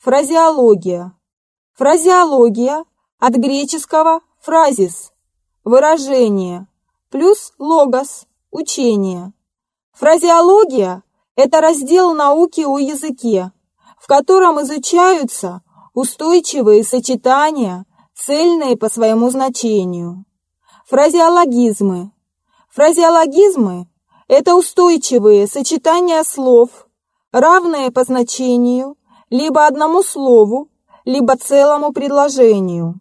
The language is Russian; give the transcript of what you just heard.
Фразеология. Фразеология от греческого «фразис» – выражение, плюс «логос» – учение. Фразеология – это раздел науки о языке, в котором изучаются устойчивые сочетания, цельные по своему значению. Фразеологизмы. Фразеологизмы – это устойчивые сочетания слов, равные по значению либо одному слову, либо целому предложению.